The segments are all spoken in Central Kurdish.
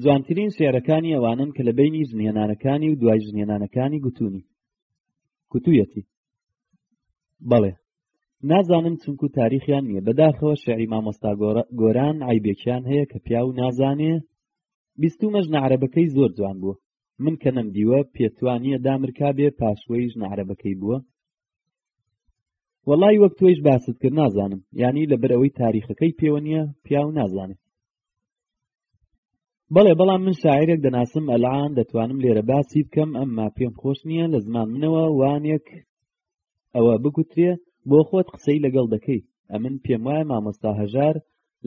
جوانترین شعرەکانی ئەوانن کە لە بینی ژنهێنانەکانی و دوای ژنهێنانەکانی گوتوونی کوتویەتی بەڵێ نازانم چونکو تاریخیان نییە بەداخەوە شعری مامۆستا گۆران ئایبێکیان هەیە کە پیا و نازانێ بیستومە ژنە عەرەبەکەی زۆر جوان بووە من کە نەم دیوە پێتوانیە دامرکابێ پاشوەی ژنە عەرەبەکەی بووە وەڵی وەک تۆیش باست کرد نازانم یعنی لەبەر ئەوەی تاریخەکەی پێوە نییە پیاو نازانێت بەڵێ بەڵام من شاعرێک دەناسم ئەلان دەتوانم لێرە باسی بکەم ئەمما پێم خۆش نییە لە زمان منەوە وانێک ئەوە بگوترێ بۆ خۆت قسەی لەگەڵ دەکەی ئەمن پێم وایە مامۆستا هەژار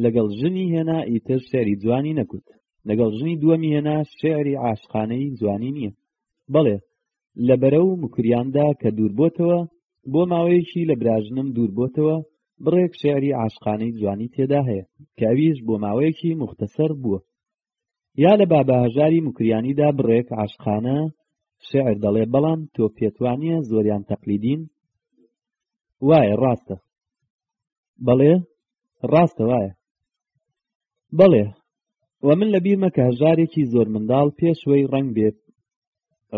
لەگەڵ ژنی هێنا ئیتر شعری جوانی نەکوت لەگەڵ ژنی دووەمی هێنا شعری عاشقانەی جوانی نییە بەڵێ لە بەرەو مکریاندا کە دووربۆتەوە بۆ ماوەیەکی لە براژنم دووربۆتەوە بڕێک شعری عاشقانەی جوانی تێدا هەیە کە ئەویش بۆ ماوەیەکی مختەسەر بووە یا لە بابە هەژاری مکریانیدا بڕێک عاشقانە شعر دەڵێ بەڵام تۆ پێتوانیە زۆریان تەقلیدین وایە ڕاستە بەڵێ ڕاستە وایە بەڵێ و من لە بیرمە کە هەژارێکی زۆر منداڵ پێشوەی ڕنگ بێت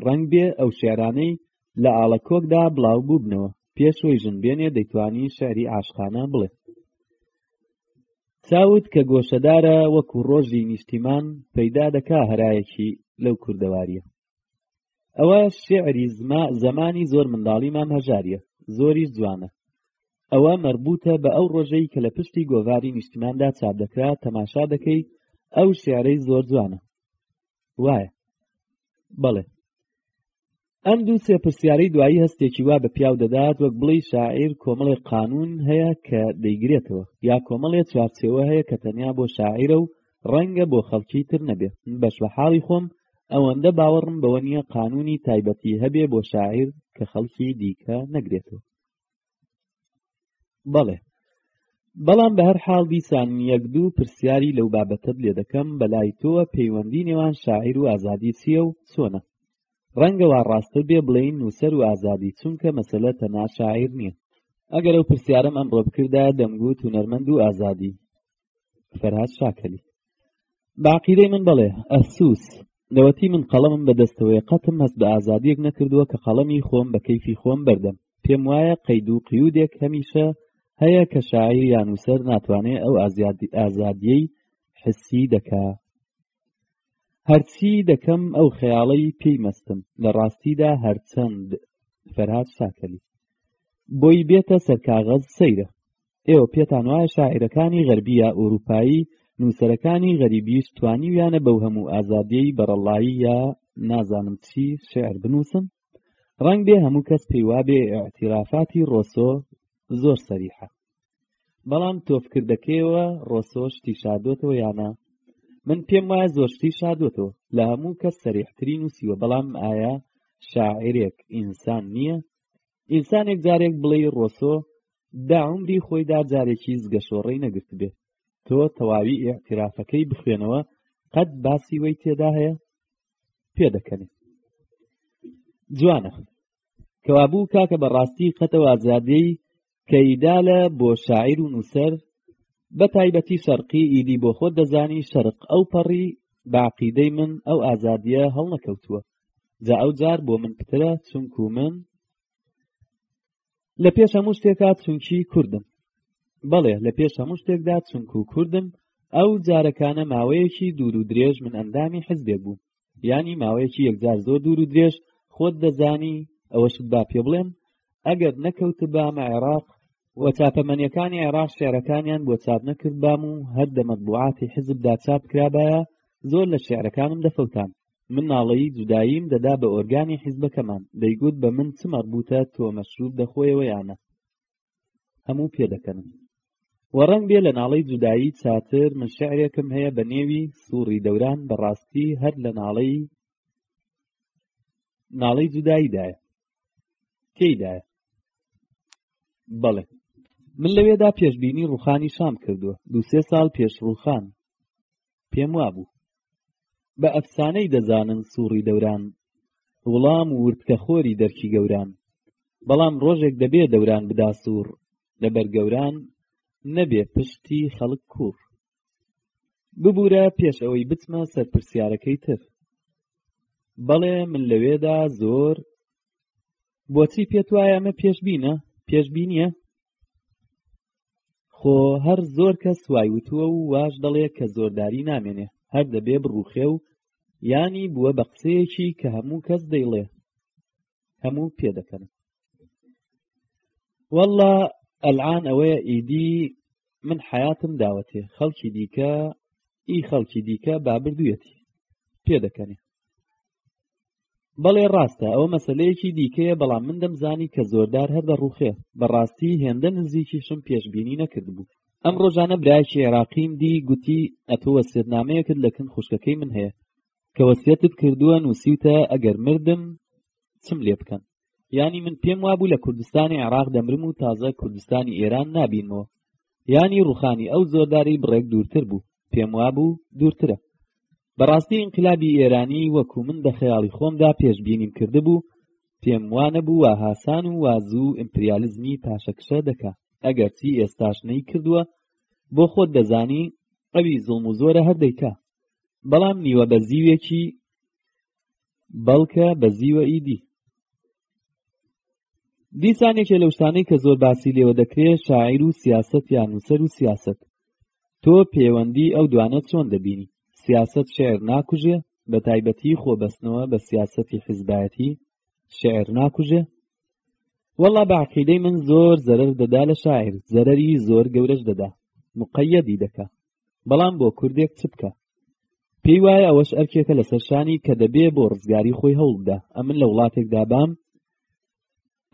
ڕەنگ بێ ئەو شعرانەی لە ئاڵە کۆکدا بڵاو بووبنەوە پێشوەی ژن بێنێ دەیتوانی شعری عاشقانە بڵێ چاوت کە گۆشەدارە وەکو ڕۆژی نیشتیمان پەیدا دەکا هەرایەکی لەو کوردەواریە ئەوە شعری زما زەمانی زۆر منداڵی مام هەژاریە زۆریش جوانە ئەوە مەربوتە بە ئەو ڕۆژەی کە لە پشتی گۆڤاری نیشتماندا چاپ دەکرا تەماشا دەکەی ئەو شعرەی زۆر جوانە وایە بەڵێ ئەم دوو سێ پرسیارەی دوایی هەستێکی وا بە پیاو دەدات وەک بڵی شاعیر کۆمەڵێ قانون هەیە کە دەیگرێتەوە یا کۆمەڵێ چوارچێوە هەیە کە تەنیا بۆ شاعیرە و ڕەنگە بۆ خەڵکی تر نەبێ بەش بە حاڵی خۆم ئەوەندە باوەڕم بەوە نییە قانونی تایبەتی هەبێ بۆ شاعیر کە خەڵکی دیکە نەگرێتەوە بەڵێ بەڵام بە هەر حاڵ دیسان یەک دوو پرسیاری لەو بابەتت لێ دەکەم بەلای تۆوە پەیوەندی نێوان شاعیر و ئازادی چییە و چۆنە ڕەنگە وا ڕاستە بێ بڵێین نووسەر و ئازادی چونکە مەسەلە تەنها شاعیر نییە ئەگەر ئەو پرسیارم ئەمڕۆ بکردایە دەمگوت هونەرمەند و ئازادی فەرهاد شاکەلی باقیدەی من بڵێ ئەفسوس لەوەتی من قەڵەمم بەدەستەوەی قەتم هەست بە ئازادیەک نەکردووە کە قەڵەمی خۆم بە کەیفی خۆم بەردەم پێم وایە قەید و قیودێک هەمیشە هەیە کە شاعیر یان وسەر ناتوانێت ئەو ئازادیەی حسی دەکا هەرچی دەکەم ئەو خەیاڵەی پێی مەستم لە ڕاستیدا هەرچەند فەرهاد شاکەلی بۆی بێتە سەرکاغەز سەیرە ئێوە پێتان وایە شاعیرەکانی غەربیە ئەوروپایی نووسەرەکانی غەریبیش توانیویانە بەو هەموو ئازادیەی بەڕەڵایی یا نازانم چی شعر بنووسن ڕنگ بێ هەموو کەس پێیوابێ ئاعتیرافاتی ڕۆسۆ زۆر سەریحە بەڵام تۆفکردەکەیەوە ڕۆسۆ شتی شادۆتەوە یانە من پێم وایە زۆر شتی شادۆتەوە لە هەموو کەس سەریحترین و سیوە بەڵام ئایا شاعرێک ئینسان نییە ئینسانێک جارێک بڵێ ڕۆسۆ دا عمری خۆیدا جارێکی زگەشۆڕی نەگرت بێ تۆ تەواوی ئێعترافەکەی بخوێنەوە قەت باسی وەی تێدا هەیە پێ دەکەنێ جوانە کەوابوو کاکە بەڕاستی قەتەوە ئازادەی کەیدا لە بۆ شاعیر و نووسەر بە تایبەتی شەرقی ئیدی بۆ خۆت دەزانی شەرق ئەو پەڕی باقیدەی من ئەو ئازادیە هەڵنەکەوتووە جا ئەو جار بۆ من پترە چونکو من لە پێش هەموو شتێکا چونکی کوردم بەڵێ لە پێش هەموو شتێکدا چونکو کوردم ئەو جارەکانە ماوەیەکی دوور و درێژ من ئەندامی حزبێک بوو ینی ماوەیەکی یەکجار زۆر دوور و درێژ خۆت دەزانی ئەوەشت با پێ بڵێم ئەگەر نەکەوت بامە عێراق و چاپەمەنیەکانی عێراق شعرەکانیان بۆ چاپ نەکردبام و هەر دەمەتبوعاتی حزبدا چاپ کرابایە زۆر لە شعرەکانم دەفەوتان من ناڵەیی جوداییم دەدا بە ئۆرگانی حیزبەکەمان دەیگوت بە من چ مەربوتە تۆ مەشروب دەخۆیەوە یانە هەموو پێدەکەنم و ڕەنگ بێ لە ناڵەی جودایی چاتر من شعرێکم هەیە بە نێوی سوڕی دەوران بەڕاستی هەر لە ناڵەی ناڵەی جوداییدایە تێیدایە بەڵێ من لەوێدا پێشببینی ڕوخانی شام کردووە دوسێ ساڵ پێش ڕوخان پێم وابوو بە ئەفسانەی دەزانن سوڕی دەوران وڵام وردکە خۆری دەرکی گەوران بەڵام ڕۆژێک دەبێ دەوران بدا سوور لەبەر گەوران نەبێ پشتی خەڵک کوڕ ببوورە پێش ئەوەی بچمە سەر پرسیارەکەی تر بەڵێ من لەوێدا زۆر بۆچی پێت وایە ئەمە پێشبینە پێشبینیە خۆ هەر زۆر کەس وای وتووە و واش دەڵێ کە زۆرداری نامێنێ هەر دەبێ بڕوخێ و یانی بووە بە قسەیەکی کە هەموو کەس دەیڵێ هەموو پێ دەکەن والله ئەلعان ئەوەیە ئیدی من حیاتم داوەتێ خەڵکی دیکە ئی خەڵکی دیکە بابردویەتی پێ دەکەنێ بەڵێ ڕاستە ئەوە مەسلەیەکی دیکەیە بەڵام من دەمزانی کە زۆردار هەر دەڕوخێ بەڕاستی هێندە نزیکیشم پێشببینی نەکردبوو ئەم ڕۆژانە برایکی عێراقیم دی گوتی ئەتۆ وەسێتنامەیەکت لەکن خوشکەکەی من هەیە کە وەسیەتت کردووە نووسیوتە ئەگەر مردم چم لێ بکەن یانی من پێم وابوو لە کوردستانی عێراق دەمرم و تازە کوردستانی ئێران نابینمەوە یانی ڕوخانی ئەو زۆرداری بڕێک دوورتر بوو پێم وابوو دوورترە بەڕاستی ئینقلابی ئێرانی وەکو من بە خەیاڵی خۆمدا پێشبینیم کردبوو پێم وانە بوو وا هاسان و وازوو ئیمپریالیزمی پاشەکشە دەکا ئەگەرچی ئێستاش نەی کردووە بۆ خۆت دەزانی ئەوی زڵم و زۆرە هەر دەیکا بەڵام نیوە بە زیوێکی بەڵکە بە زیوە ئیدی دیسان یەکێ لەو شتانەی کە زۆر باسی لێوە دەکرێ شاعیر و سیاست یا نووسەر و سیاست تۆ پێوەندی ئەو دوانە چۆن دەبینی سیاست شعر ناکوژێ بە تایبەتی خۆ بەستنەوە بە سیاسەتی حزبایەتی شعر ناکوژێ وەڵا بە عقیدەی من زۆر زەرەر دەدا لە شاعر زەرەری زۆر گەورەش دەدا مقەیەدی دەکا بەڵام بۆ کوردێک چ بکە پێی وایە ئەوەش ئەرکێکە لەسەر شانی کە دەبێ بۆ ڕزگاری خۆی هەوڵبدا ئەمن لە وڵاتێکدا بام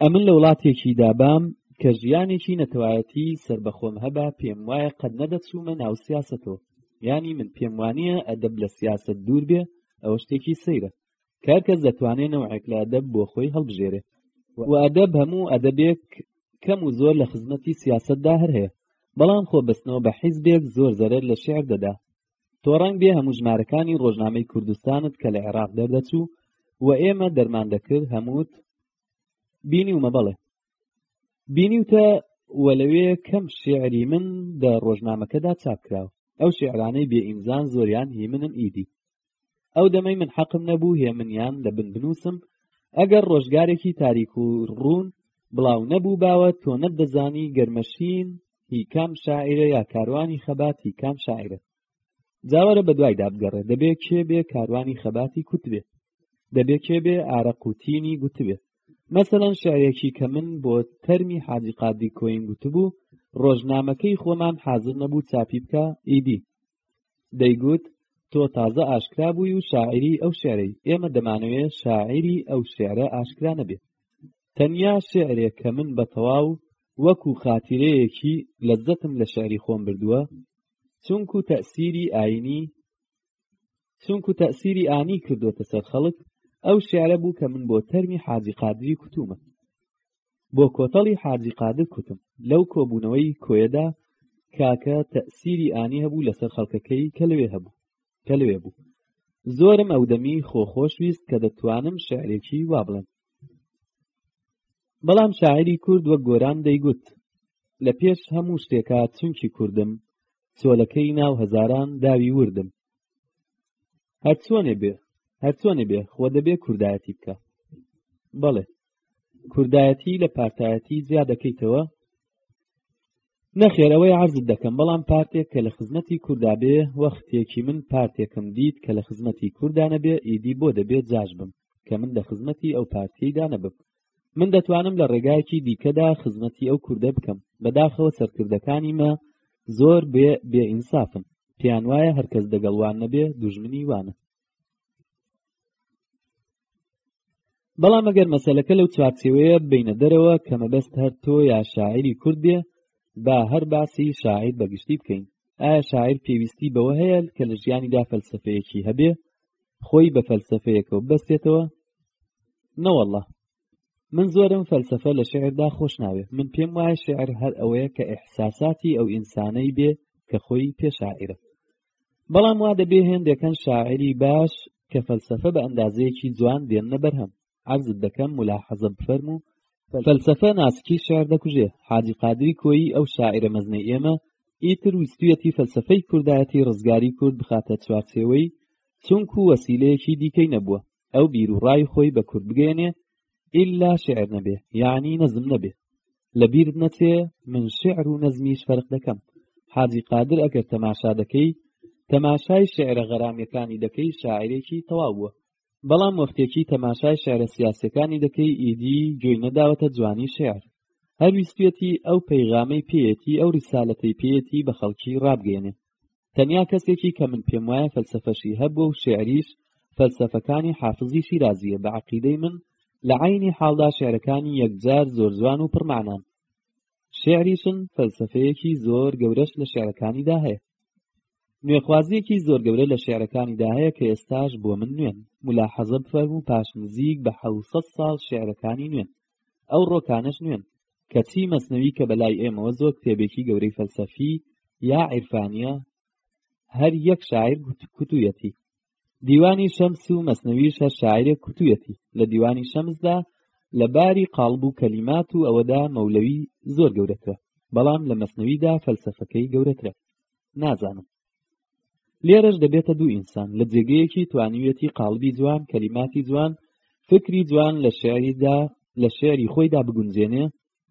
ئەمن لە وڵاتێکیدا بام کە ژیانێکی نەتەوایەتی سربەخۆم هەبا پێم وایە قەت نەدەچوومە ناو سیاستەوە ینی من پێم وانە ئەدەب لە سیاست دوور بێ ئەوە شتێکی سەیرە کار کەس دەتوانێت نەوعێک لە ئەدەب بۆ خۆی هەڵبژێرێ و ئەدەب هەموو ئەدەبێک کەم و زۆر لە خزمەتی سیاستدا هەر هەیە بەڵام خۆ بەستنەوە بە حیزبێک زۆر زەرەر لە شعر دەدا تۆ ڕەنگ بێ هەموو ژمارەکانی ڕۆژنامەی کوردستانت کە لە عێراق دەردەچوو و ئێمە دەرمان دەکرد هەمووت بینی ومە بەڵێ بینیوتە و لەوێ کەم شعری من دە ڕۆژنامەکەدا چاپ کراوە ئەو شعرانەی بێ ئیمزان زۆریان هی منن ئیدی ئەو دەمەی من حەقم نەبوو هێمنیان لە بن بنووسم ئەگەر ڕۆژگارێکی تاریک و ڕوون بڵاو نەبوو باوە تۆ نەدەزانی گەرمەشین هی کام شاعرە یا کاروانی خەبات هی کام شاعرە جاوەرە بە دوای دابگەڕێ دەبێ کێ بێ کاروانی خەباتی کوتبێ دەبێ کێ بێ ئارە قوتینی گوتبێ مەسەەن شعرێکی کە من بۆ تەرمی حاجی قادی کۆین گوتبوو ڕۆژنامەکەی خۆمان حاضر نەبوو چاپی بکە ئیدی دەیگوت تۆ تازە ئاشکرا بووی و شاعری ئەو شعرەی ئێمە دەمانەوێ شاعری ئەو شعرە ئاشکرا نەبێت تەنیا شعرێک کە من بە تەواو وەکو خاتیرەیەکی لەزەتم لە شعری خۆم بردووە چونکو تەسیری ئاینی چونکو تەسیری ئانی کردوتە سەر خەڵک ئەو شعرە بوو کە من بۆ تەرمی حاجی قادری کوتومە بۆ کۆتەڵی حاجی قادر کوتم لەو کۆبوونەوەی کۆیەدا کاکە تەسیری ئانی هەبوو لەسەر خەڵکەکەی کە لەوێ هەبوو کە لەوێ بوو زۆرم ئەو دەمی خۆخۆش ویست کە دەتوانم شعرێکی وا بڵێم بەڵام شاعری کورد وە گۆران دەیگوت لە پێش هەموو شتێکا چونکی کوردم چۆلەکەی ناو هەزاران داوی وردم هەر چۆنێ بێ هەر چۆنێ بێ خۆ دەبێ کوردایەتی بکە بەڵێ کوردایەتی لە پارتایەتی زیاد دەکەیتەوە نەخێر ئەوەی عرضت دەکەم بەڵام پارتێک کە لە خزمەتی کووردا بێ وەختێکی من پارتێکم دیت کە لە خزمەتی کووردانە بێ ئیدی بۆ دەبێت جاش بم کە من لە خزمەتی ئەو پارتیدا نەبم من دەتوانم لە ڕێگایەکی دیکەدا خزمەتی ئەو کوردە بکەم بەداخەوە سەرکردەکانی مە زۆر بێ بێ ئینسافن پێیان وایە هەرکەس دەگەڵوان نەبێ دوژمنی وانە بەڵام ئەگەر مەسەلەکە لەو چوارچێوەیە بینە دەرەوە کە مەبەست هەر تۆ یا شاعری کورد بێ با هەر باسی شاعیر بەگشتی بکەین ئایا شاعیر پێویستی بەوە هەیە کە لە ژیانیدا فەلسفەیەکی هەبێ خۆی بە فەلسفەیەکەوە بەستێتەوە نەوەله من زۆرم فەلسفە لە شعردا خۆش ناوێ من پێم وایە شعر هەر ئەوەیە کە ئەحساساتی ئەو ئینسانەی بێ کە خۆی پێشاعرە بەڵام وا دەبێ هێندێکەن شاعری باش کە فەلسفە بە ئەندازەیەکی جوان دێننە بەرهەم عەرزت دەکەم ملاحەزە بفەرموو فەلسەفە ناسکی شعر دەکوژێ حاجی قادری کۆیی ئەو شاعرە مەزنەی ئێمە ئیتر ویستویەتی فەلسەفەی کوردایەتی ڕزگاری کورد بخاتە چوارچێوەی چونکو وەسیلەیەکی دیکەی نەبووە ئەو بیر و ڕای خۆی بە کورد بگەێنێ ئللا شعر نەبێ یعنی نەزم نەبێ لە بیرت نەچێ من شعر و نەزمیش فەرق دەکەم حاجی قادر ئەگەر تەماشا دەکەی تەماشای شعرە غەرامیەکانی دەکەی شاعرێکی تەواو بووە بەڵام وەختێکی تەماشای شعرە سیاسیەکانی دەکەی ئیدی گوێی نەداوەتە جوانی شعر هەر ویستویەتی ئەو پەیغامەی پێیەتی ئەو ریسالەتەی پێیەتی بە خەڵکی رابگەێنێ تەنیا کەسێکی کە من پێم وایە فەلسەفەشی هەبووە و شعریش فەلسەفەکانی حافزی شیرازیە بە عقیدەی من لە عینی حاڵدا شعرەکانی یەکجار زۆر جوان و پڕمانان شعریشن فەلسەفەیەکی زۆر گەورەش لە شعرەکانیدا هەیە نوێخوازیەکی زۆر گەورە لە شعرەکانیدا هەیە کە ئێستاش بۆ من نوێن ملاحەزە بفەرمو پاش نزیک بە حەوسەد ساڵ شعرەکانی نوێن ئەو ڕۆکانەش نوێن کەچی مەسنەوی کە بەلای ئێمەوە زۆر کتێبێکی گەورەی فەلسەفی یا عیرفانیە هەر یەک شاعیر کوتویەتی دیوانی شەمس و مەسنەویش هەر شاعرێ کوتویەتی لە دیوانی شەمسدا لە باری قاڵب و کەلیمات و ئەوەدا مەولەوی زۆر گەورەترە بەڵام لە مەسنەویدا فەلسەفەکەی گەورەترە نازانم لێرەش دەبێتە دوو ئینسان لە جێگەیەکی توانیویەتی قاڵبی جوان کەلیماتی جوان فکری جوان لە شعریدا لە شعری خۆیدا بگونجێنێ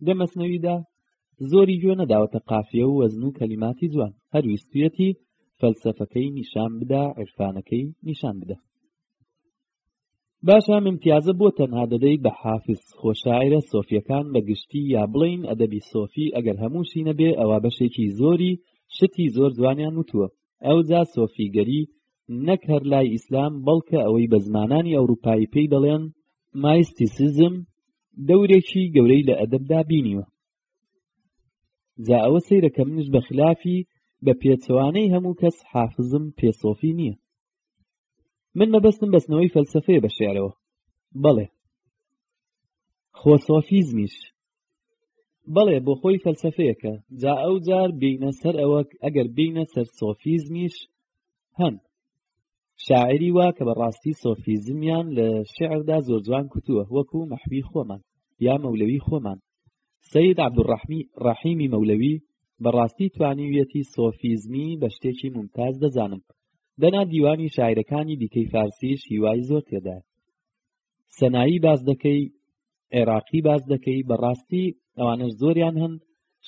لە مەسنەویدا زۆری گوێ نەداوەتە قافیە و وەزن و کەلیماتی جوان هەر ویستویەتی فەلسەفەکەی نیشان بدا عرفانەکەی نیشان بدا باشە ممتیازە بۆ تەنها دەدەی بە حافز خۆشاعرە سۆفیەکان بە گشتی یا بڵین ئەدەبی سۆفی ئەگەر هەمووشی نەبێ ئەوە بەشێکی زۆری شتی زۆر جوانیان وتووە ئەو جا سۆفیگەری نەک هەر لای ئیسلام بەڵکە ئەوەی بە زمانانی ئەوروپایی پێی دەڵێن مایستیسیزم دەورێکی گەورەی لە ئەدەبدا بینیوە جا ئەوە سەیرە کە منش بە خلافی بە پێچەوانەی هەموو کەس حافزم پێ سۆفی نییە من مەبەستم بەستنەوەی فەلسفەیە بە شعرەوە بەڵێ خۆ سۆفیزمیش بەڵێ بۆ خۆی فەلسفەیەکە جا ئەو جار بینە سەر ئەوە ئەگەر بینە سەر سۆفیزمیش هەن شاعری وا کە بەڕاستی سۆفیزمیان لە شعردا زۆر جوان کوتووە وەکو مەحوی خۆمان یا مەولەوی خۆمان سید عبدڕحمی ڕحیمی مەولەوی بەڕاستی توانیویەتی سۆفیزمی بە شتێکی ممتاز دەزانم دەنا دیوانی شاعرەکانی دیکەی فارسیش هیوای زۆر تێدا سەنایی باس دەکەی عێراقی باس دەکەی بەڕاستی ئەوانەش زۆریان هەن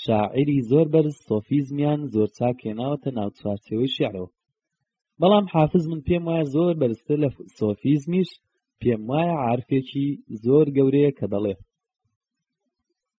شاعری زۆر بەرز سۆفیزمیان زۆر چاک هێناوەتە ناو چوارچەوەی شعرەوە بەڵام حافز من پێم وایە زۆر بەرزتر لە سۆفیزمیش پێم وایە عرفێکی زۆر گەورەیە کە دەڵێ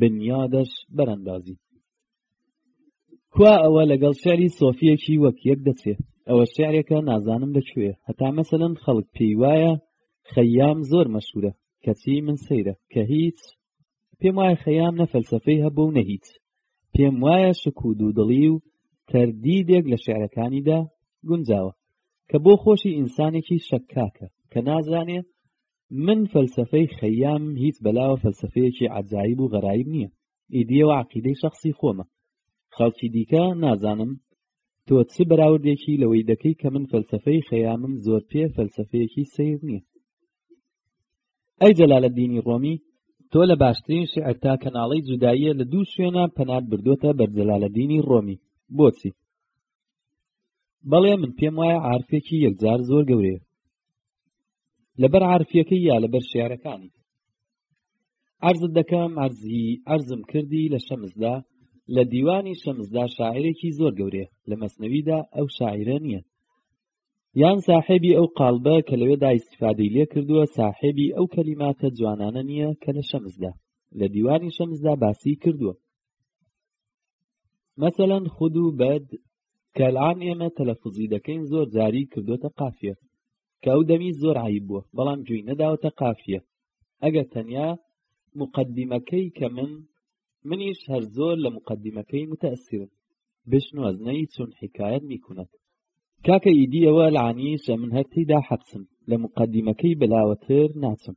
بنیادەش بەرەندازی کوا ئەوە لەگەڵ شعری سۆفیەکی وەک یەک دەچێ ئەوە شعرێکە نازانم لەکوێ هەتا مەسەن خەڵک پێی وایە خەیام زۆر مەشهورە کەچی من سەیرە کە هیچ پێم وایە خەیام نە فەلسەفەی هەبوو نە هیچ پێم وایە شک و دوودڵی و تەردیدێک لە شعرەکانیدا گونجاوە کە بۆ خۆشی ئینسانێکی شەکاکە کە نازانێ من فەلسەفەی خەیام هیچ بەلاوە فەلسەفەیەکی عجایب و غەرایب نییە ئیدیەوە عقیدەی شخصی خۆمە خەڵکی دیکە نازانم تۆ چ بەراوردێکی لەوەی دەکەی کە من فەلسەفەی خەیامم زۆر پێ فەلسەفەیەکی سیر نییە ئەی جەلالە دینی ڕۆمی تۆ لە باشترین شعر تا کەناڵی جوداییە لە دوو شوێنە پەنات بردوۆتە بەرجەلالە دینی ڕۆمی بۆچی بەڵێ من پێم وایە عرفێکی یەکجار زۆر گەورەیە لەبەر عرفیەکە یا لەبەر شارەکانی ئەرزت دەکەم ئەرزی ئەرزم کردی لە شەمزدا لە دیوانی شەمزدا شاعرێکی زۆر گەورەیە لە مەسنەویدا ئەو شاعرە نییە یان ساحێبی ئەو قالبە کە لەوێدا ئیسفادەی لێ کردووە ساحێبی ئەو کەلیماتە جوانانە نییە کە لە شەمزدا لە دیوانی شەمزدا باسی کردووە مەسەلەن خود و بەد کە الان ئێمە تەلەفوزی دەکەین زۆر جاری کردوتە قافیە کە ئەو دەمی زۆر عیب بووە بەڵام گوێی نەداوەتە قافیە ئەگەر تەنیا مقدمەکەی کە من منیش هەر زۆر لە مقدمەکەی متەسیرم بشنوەزنەی چون حکایەت میکونەت کاکە ئیدیەوە لەعنیشە من هەر تیدا حەبسم لە مقدمەکەی بەلاوەتر ناچم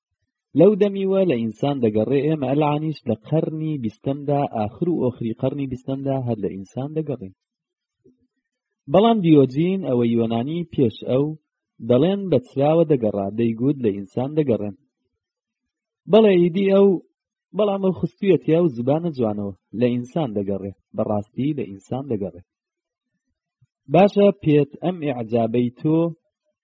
لەو دەمیوە لە ئینسان دەگەڕێ ئێمە ئەلانیش لە قەرنی بیستەمدا ئاخر و ئۆخری قەرنی بیستەمدا هەر لە ئینسان دەگەڕین بەڵام دیۆجین ئەوە یۆنانی پێش ئەو دەڵێن بە چراوە دەگەڕا دەیگوت لە ئینسان دەگەڕێن بەڵێ ئیدی ئەو بەڵام ئەو خستویەتیا و زبانە جوانەوە لە ئینسان دەگەڕێ بەڕاستی لە ئینسان دەگەڕێ باشە پێت ئەم ئعجابەی تۆ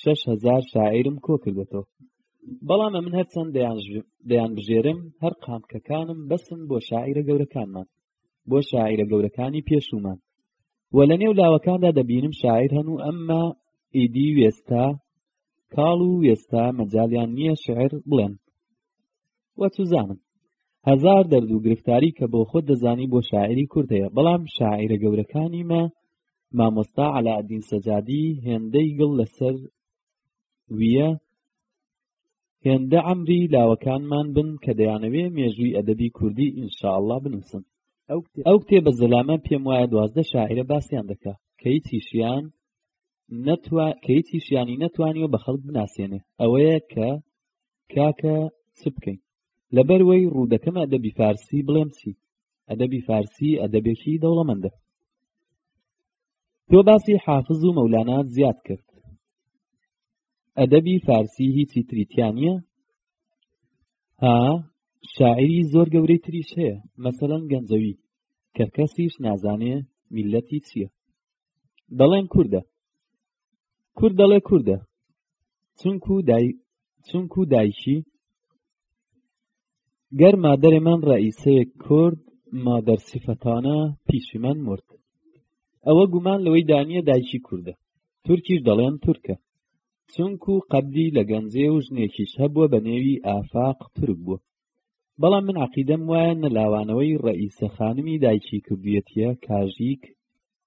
شەش هەزار شاعیرم کۆ کردەوە بەڵام ئەمن هەرچەند دەیان بژێرم هەر قامکەکانم بەسن بۆ شاعیرە گەورەکانمان بۆ شاعیرە گەورەکانی پێشومان و لە نێو لاوەکاندا دەبینم شاعیر هەن و ئەمما ئیدی وێستا کاڵ و وێستا مەجالیان نییە شعر بڵێن وەچزانم هەزار دەرد و گرفتاری کە بۆ خۆت دەزانی بۆ شاعری کورتەیە بەڵام شاعیرە گەورەکانی مە مامۆستا عەلائەدین سەجادی هێندەی گڵ لەسەر ویە هێندە عەمری لاوەکانمان بن کە دەیانەوێ مێژووی ئەدەبی کوردی ئینشاءاللە بنووسن ئەو کتێبە زەلامە پێم وایە دوازدە شاعرە باسیان دەکا کە هیچیشیان نەتوا کە هیچیشیانی نەتوانیەوە بە خەڵک بناسێنێ ئەوەیە کە کاکە چ بکەین لەبەر وەی ڕوودەکەم ئەدەبی فارسی بڵێم چی ئەدەبی فارسی ئەدەبێکی دەوڵەمەندە تۆ باسی حافز و مەولانات زیاد کرد ئەدەبی فارسی هیچی تریتیا نییە ها شاعری زۆر گەورەی تریش هەیە مەسەەن گەنجەوی کە کەسیش نازانێ میلەتی چییە دەڵێن کووردە کورد دەڵێ کوردە چونکو دای چونکو دایکی گەر مادەێ من ڕئیسەیە کورد مادەر سیفەتانە پیشی من مرد ئەوە گومان لەوەی دانیە دایکی کوردە تورکیش دەڵێن تورکە چونکو قەبدی لە گەنجێ و ژنێکیش هەبووە بە نێوی ئافاق تورک بووە بەڵام من عقیدەم وایە نەلاوانەوەی ڕئیسە خانمی دایکی کردویەتە کاژیک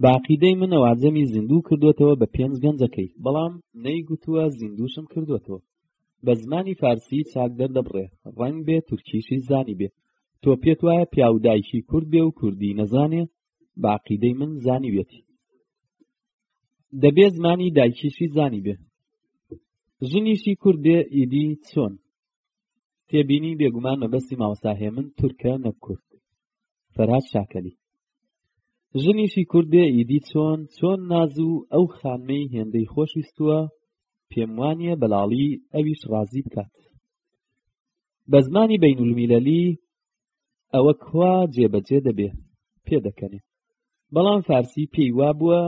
بە عەقیدەی منەوە عەجەمی زیندوو کردووەتەوە بە پێنج گەنجەکەی بەڵام نەیگوتووە زیندووشم کردووەتەوە بە زمانی فارسی چاک دەردەبڕێ ڕەنگ بێ تورکیشی زانی بێ تۆ پێت وایە پیاو دایکی کورد بێ و کوردی نەزانێ بە عەقیدەی من زانیویەتی دەبێ زمانی دایکیشی زانی بێ ژنیشی کورد بێ ئیدی چۆن تێبینی بێگومان مەبەستی مامۆستا هێمن تورکە نەک کورد فەرهاد شاکەلی ژنیشی کوردێ ئیدی چۆن چۆن ناز و ئەو خانمەی هێندەی خۆشویستووە پێم وانە بەلاڵی ئەویش ڕازی بکات بە زمانی بینولمیللی ئەوە کوا جێبەجێ دەبێ پێ دەکەنێ بەڵام فارسی پێی وابووە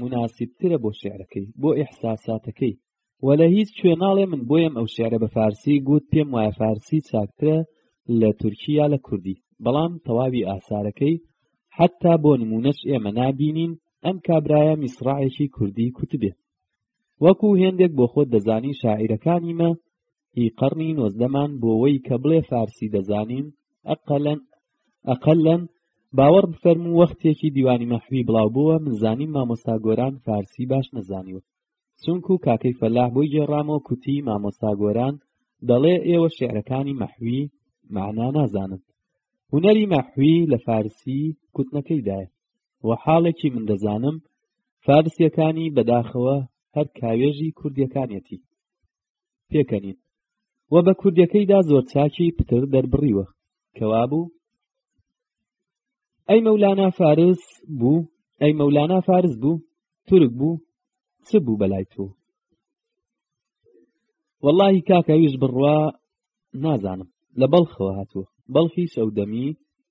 مناسبترە بۆ شعرەکەی بۆ ئیحساساتەکەی و لە هیچ شوێ ناڵێ من بۆیم ئەو شعرە بە فارسی گوت پێم وایە فارسی چاکترە لە تورکی یا لە کوردی بەڵام تەواوی ئاسارەکەی حتا بۆ نمونەش ئێمە نابینین ئەم کابرایە میسرعێکی کوردی کوتبێ وەکو هێندێک بۆ خۆت دەزانی شاعیرەکانیمە ی قەڕنی نۆزدەمان بۆوەی کە بڵێ فارسی دەزانین ئەقەلەن ئەقەلەن باوەڕ بفەرم و وەختێکی دیوانی مەحوی بڵاو بووە من زانیم مامۆستا گۆران فارسی باش نەزانیوە چونکو کاکەی فەلاح بۆی گێڕامەوە کوتی مامۆستا گۆران دەڵێ ئێوە شعرەکانی مەحوی معنا نازانن هونەری مەحوی لە فارسی کوتنەکەیدایە و حاڵێکی من دەزانم فارسیەکانی بەداخەوە هەر کاوێژی کوردیەکانیەتی پێکەنین و بە کوردەکەیدا زۆر چاکی پتر دەربڕیوە کەوا بوو ئەی مەولانا فارس بوو ئەی مەولانا فارس بوو تورک بوو چ بوو بەلای تۆ واللهی کاکەویش بڕوا نازانم لە بەڵخەوە هاتووە بەڵخی شەودەمی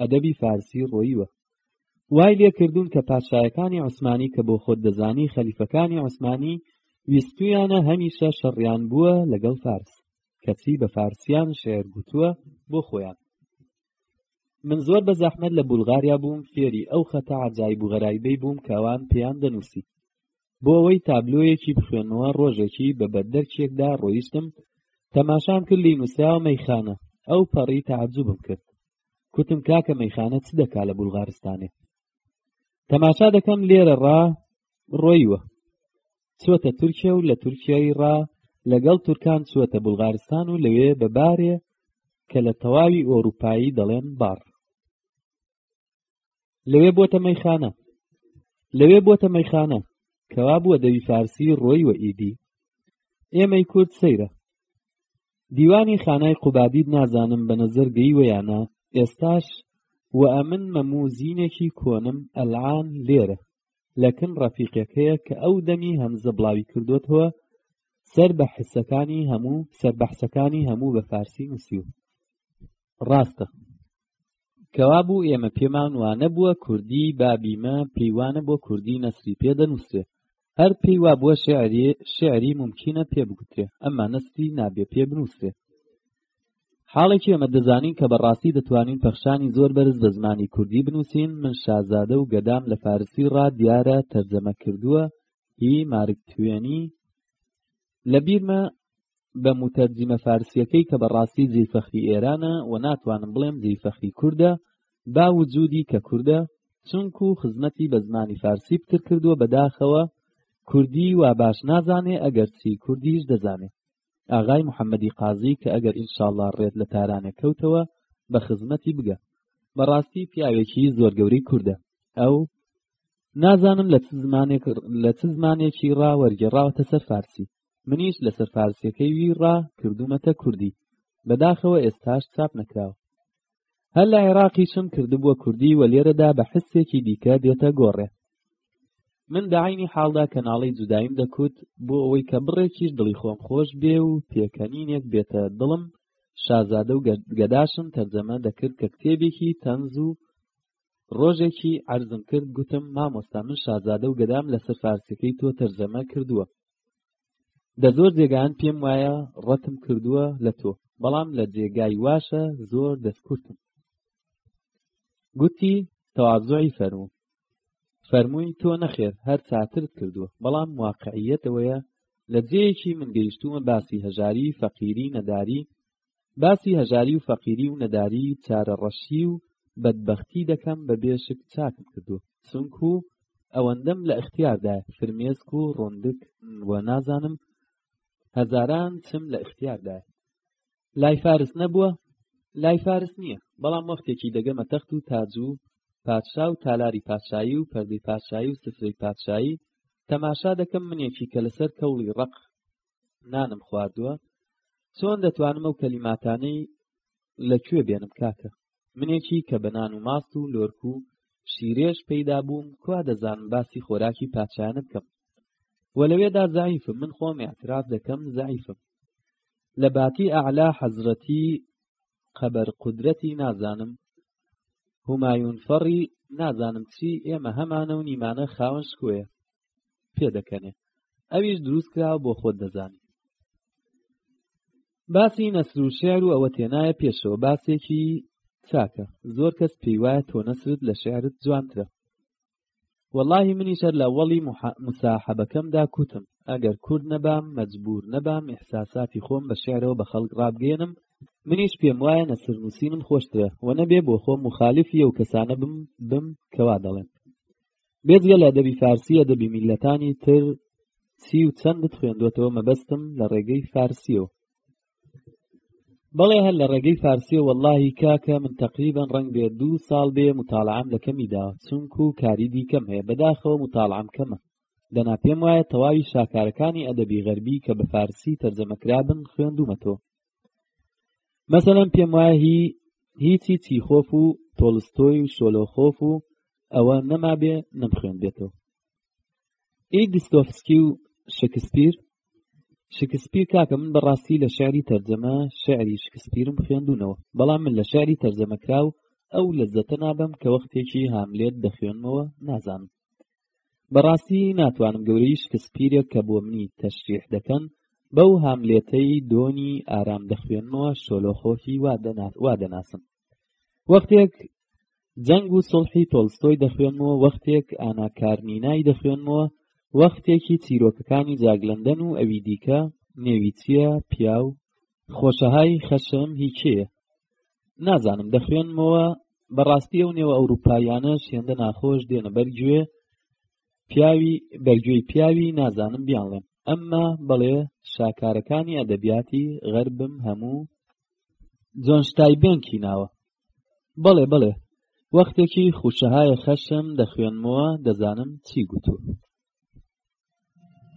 ئەدەبی فارسی ڕۆیوە وای لێ کردوون کە پادشایەکانی عوسمانی کە بۆ خۆت دەزانی خەلیفەکانی عوسمانی ویستویانە هەمیشە شەڕیان بووە لەگەڵ فارس کەچی بە فارسیان شعر گوتووە بۆ خۆیان من زۆر بە زەحمەت لە بولغاریا بووم فێری ئەو خەتە عجایب و غەرایبەی بووم کەوان پێیان دەنووسی بۆ ئەوەی تابلۆیەکی بخوێنەوە ڕۆژێکی بە بەردەرکێکدا ڕۆیشتم تەماشام کرد لی نووسراوە مەیخانە ئەو پەڕی تعجبم کرد کوتم کاکە مەیخانە چ دەکا لە بولغارستانێ تەماشا دەکەم لێرە ڕا ڕۆیوە چوەتە تورکیا و لە تورکیای ڕا لەگەڵ تورکان چوەتە بولغارستان و لەوێ بە بارێ کە لە تەواوی ئۆروپایی دەڵێن باڕ لەوێ بۆتە مەیخانە لەوێ بۆتە مەیخانە کەوا بووە دەوی فارسی ڕۆی وە ئیدی ئێمەی کورد سەیرە دیوانی خانای قوبادید نازانم بە نەزەر گەیوەیانە ئێستاش و ئەمن مەموزینێکی کۆنم ئەلعان لێرە لەکن ڕەفیقەکەیە کە ئەو دەمی هەمزە بڵاوی کردوتەوە سەر بە حسەکانی هەموو سەر بەحسەکانی هەموو بە فارسی نووسیو ڕاستە کەوابوو ئێمە پێمان وانەبووە کوردی بابیمە پێی وانە بۆ کوردی نەسری پێ دەنووسێ هەر پێی وا بووە شعری شعری ممکنە پێ بگوترێ ئەمما نەسری نابێ پێ بنووسرێ حاڵێکی ئەمە دەزانین کە بەڕاستی دەتوانین پەخشانی زۆر بەرز بە زمانی کوردی بنووسین من شازادە و گەدام لە فارسی ڕا دیارە تەرجەمە کردووە هی مارک توێنی لەبیرمە بە موتەرجیمە فارسیەکەی کە بەڕاستی جێی فەخری ئێرانە و ناتوانم بڵێم جێی فەخری کوردە با وجودی کە کوردە چونکو خزمەتی بە زمانی فارسی پتر کردووە بەداخەوە کوردی وا باش نازانێ ئەگەر چی کوردیش دەزانێ ئاغای محەممەدی قازی کە ئەگەر ئینشاالله ڕێت لە تارانێک کەوتەوە بە خزمەتی بگە بەڕاستی پیاوێکی زۆر گەورەی کوردە ئەو نازانم لە چ زمانێک لە چ زمانێکی ڕا وەرگێڕاوەتە سەر فارسی منیش لەسەر فارسیەکەی وی ڕا کردوومەتە کوردی بەداخەوە ئێستاش چاپ نەکراوە هەر لە عێراقیشم کردبووە کوردی وە لێرەدا بە حسێکی دیکە دێتە گۆڕێ من بە عینی حاڵدا کەناڵی جودایم دەکوت بۆ ئەوەی کە بڕێکیش دڵی خۆم خۆش بێ و پێکەنینێک بێتە دڵم شازادە و گەداشم تەرجەمە دەکرد کە کتێبێکی تەنز و ڕۆژێکی عەرزم کرد گوتم مامۆستا من شازادە و گەدام لەسەر فارسەکەی تۆ تەرجەمە کردووە دە زۆر جێگان پێم وایە ڕەتم کردووە لە تۆ بەڵام لە جێگای واشە زۆر دەستکورتم گوتی تەوازۆی فەرموو فەرمووی تۆ نەخێر هەر چاترت کردووە بەڵام واقعیەتەوەیە لە جێیەکی من گەیشتوومە باسی هەژاری فەقیری نەداری باسی هەژاری و فەقیری و نەداری و چارە ڕەشی و بەدبەختی دەکەم بە بێشک چاکم کردووە چونکو ئەوەندەم لە ئختیاردایە فرمێسک و ڕۆندک و نازانم هەزاران چم لە ئختیاردایە لای فارس نەبووە لای فارس نییە بەڵام وەختێکی دەگەمە تەخت و تاج و پادشا و تالاری پادشایی و پەردەی پادشایی و سفرەی پادشایی تەماشا دەکەم منێکی کە لەسەر کەوڵی ڕق نانم خواردووە چۆن دەتوانم ئەو کەلیماتانەی لە کوێ بێنم کاکە منێکی کە بە نان و ماست و لۆرک و شیرێش پەیدا بووم کوا دەزانم باسی خۆراکی پاچانە بکەم و لەوێدا زعیفم من خۆم اعتراف دەکەم زعیفم لە باتی ئەعلا حەزرەتی قەبەر قدرەتی نازانم هومایون فەڕی نازانم چی ئێمە هەمانە و نیمانە خاوەن شکۆیە پێدەکەنێ ئەویش دروست کراوە بۆ خۆت دەزانی باسی نەسر و شعر و ئەوە تێنایە پێشەوە باسێکی چاکە زۆر کەس پێی وایە تۆ نەسرت لە شعرت جوانترە واللهی منیشەر لە وەڵی مساحەبەکەمدا کوتم ئەگەر کورد نەبام مەجبور نەبام ئحساساتی خۆم بە شعرەوە بە خەڵک ڕابگەێنم منیش پێم وایە نەسر نووسینم خۆشترە و نەبێ بۆ خۆم مخالفی ئەو کەسانە بم بم کەوا دەڵێن بێجگە لە ئەدەبی فارسی ئەدەبی میللەتانی تر چی و چەندت خوێندوەتەوە مەبەستم لە ڕێگەی فارسیەوە بەڵێ هەر لە ڕێگەی فارسیە واللهی کاکە من تقریبن ڕنگ بێ دوو ساڵ بێ متاالعام لە کەمیدا چونکو و کاری دیکەم هەیە بەداخەوە متاالعام کەمە دەنا پێم وایە تەواوی شاکارەکانی ئەدەبی غەربی کە بە فارسی تەرجەمەکرابن خوێندومەتەوە مەسەلەن پێم وایە هی هیچی چیخۆف و تۆڵستۆی و شۆلۆخۆف و ئەوە نەمابێ نەمخوێندبێتەوە ئی دیستۆفسکی و شکسپیر شکسپیر کاکە من بەڕاستی لە شعری تەرجەمە شعری شکسپیرم خوێندونەوە بەڵام من لە شعری تەرجەمەکراو ئەو لەزەتە نابم کە وەختێکی هاملێت دەخوێنمەوە نازانم بەڕاستی ناتوانم گەورەی شکسپیرێک کە بۆ منی تەشریح دەکەن بەو هاملێتەی دۆنی ئارام دەخوێنمەوە شۆلۆخۆفی وا دەناسم وەختێک جەنگ و سڵحی تۆلستۆی دەخوێنمەوە وەختێک ئاناکارنینای دەخوێنمەوە وەختێکی چیرۆکەکانی جاگلندەن و ئەوی دیکە نێوی چییە پیاو خۆشەهای خەشم هی کێیە نازانم دەخوێنمەوە بەڕاستی ئەو نێوە ئەوروپاییانە شێندە ناخۆش دێنە بەرگوێ پیاوی بەرگوێی پیاوی نازانم بیانڵێم ئەمما بەڵێ شاکارەکانی ئەدەبیاتی غەربم هەموو جۆنشتای بێنکی ناوە بەڵێ بەڵێ وەختێکی خوشەهایە خەشم دەخوێنمەوە دەزانم چی گوتووە